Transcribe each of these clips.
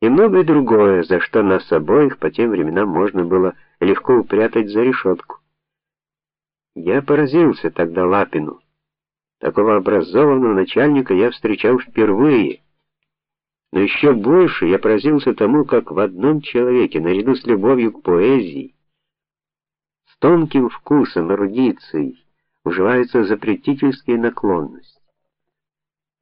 и многое другое, за что нас обоих по тем временам можно было легко упрятать за решетку. Я поразился тогда Лапину. Такого образованного начальника я встречал впервые. Но еще больше я поразился тому, как в одном человеке, наряду с любовью к поэзии, с тонким вкусом, эрудицией, уживается запретительская наклонность.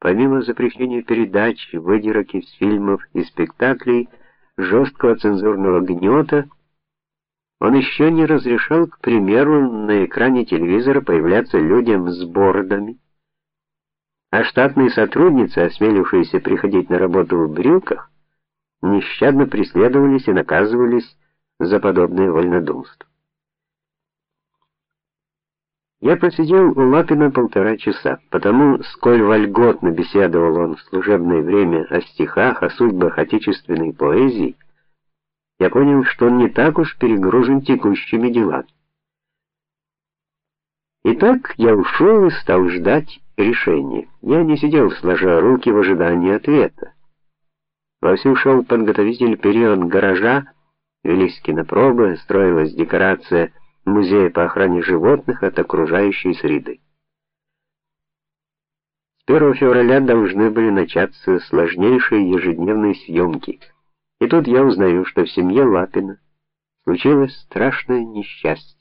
Помимо запрещения передач, выдирок из фильмов и спектаклей, жесткого цензурного гнета, он еще не разрешал, к примеру, на экране телевизора появляться людям с бородами, а штатные сотрудницы, осмелившиеся приходить на работу в брюках, нещадно преследовались и наказывались за подобное вольнодумство. Я просидел у Лапина полтора часа, потому, сколь вольготно беседовал он в служебное время о стихах, о судьбах отечественной поэзии, я понял, что он не так уж перегружен текущими делами. Итак, я ушел и стал ждать решения. Я не сидел сложа руки в ожидании ответа. Вовсю шел подготовительный период гаража, велись кинопробы, строилась декорация музея по охране животных от окружающей среды. С 1 февраля должны были начаться сложнейшие ежедневные съемки. И тут я узнаю, что в семье Лапина случилось страшное несчастье.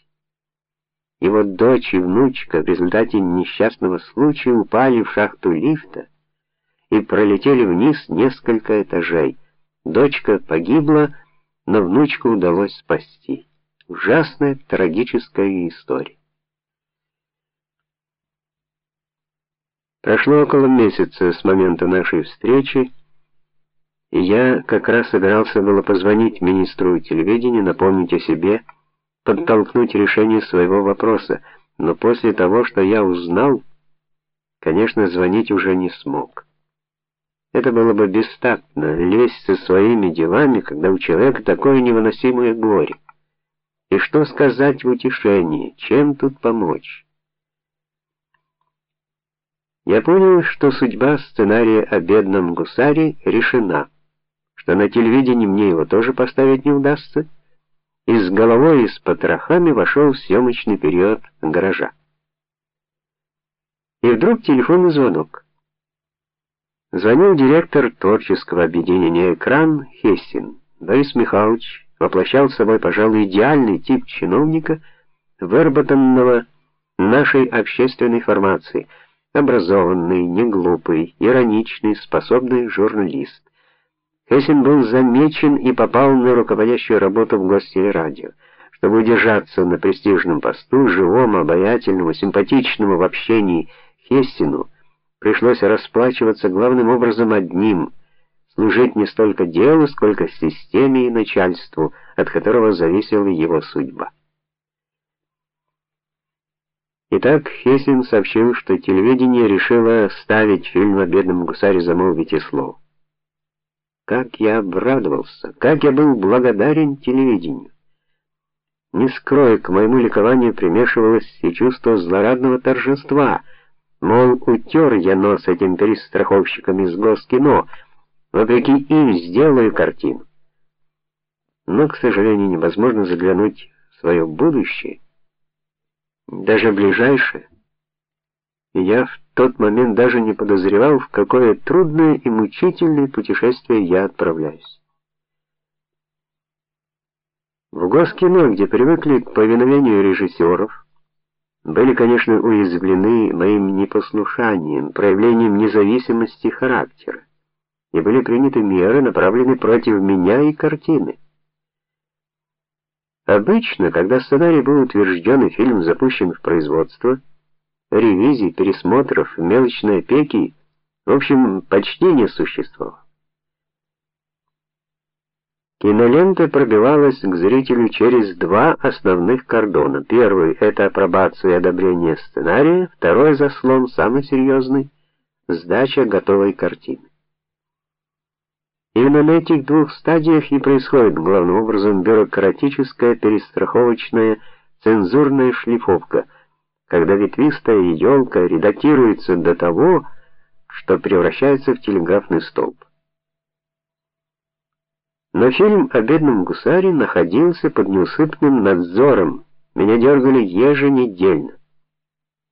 Его дочь и внучка в результате несчастного случая упали в шахту лифта и пролетели вниз несколько этажей. Дочка погибла, но внучку удалось спасти. Ужасная трагическая история. Прошло около месяца с момента нашей встречи, и я как раз собирался было позвонить министру телевидения, напомнить о себе, подтолкнуть решение своего вопроса, но после того, что я узнал, конечно, звонить уже не смог. Это было бы бестактно лезть со своими делами, когда у человека такое невыносимое горе. И что сказать в утешении, чем тут помочь? Я понял, что судьба сценария о бедном гусаре решена что на телевидении мне его тоже поставить не удастся, и с головой и с потрохами вошел в съемочный период гаража. И вдруг телефонный звонок. Звонил директор творческого объединения Экран Хессин. Борис Михайлович воплощал собой, пожалуй, идеальный тип чиновника, выработанного нашей общественной формацией: образованный, неглупый, ироничный, способный журналист. Хессин был замечен и попал на руководящую работу в Гостелерадио. Чтобы удержаться на престижном посту, живому, обаятельному, симпатичному в общении Хессину пришлось расплачиваться главным образом одним служить не столько делу, сколько системе и начальству, от которого зависела его судьба. Итак, Хессин сообщил, что телевидение решило ставить фильм о бедном гусаре замолвите слов. Как я обрадовался, как я был благодарен телевидению. Не скрою, к моему ликованию примешивалось и чувство злорадного торжества. Мол, утер я нос этим перестраховщикам из Госкино, вопреки им сделаю картину. Но, к сожалению, невозможно заглянуть в свое будущее, даже ближайшее. И я в тот момент даже не подозревал, в какое трудное и мучительное путешествие я отправляюсь. В Госкино, где привыкли к повиновению режиссеров, были, конечно, уязвлены моим непослушанием, проявлением независимости характера, и были приняты меры, направленные против меня и картины. Обычно, когда сценарий был утвержден и фильм запущен в производство, ревизий, пересмотров, мелочной опеки, в общем, почти не существовало. Кинолента пробивалась к зрителю через два основных кордона. Первый это апробация и одобрение сценария, второй заслон, самый серьезный — сдача готовой картины. Именно на этих двух стадиях и происходит главным образом бюрократическая, перестраховочная, цензурная шлифовка — когда ветвистая елка редактируется до того, что превращается в телеграфный столб. Но фильм о бедном гусаре находился под неусыпным надзором. Меня дергали еженедельно.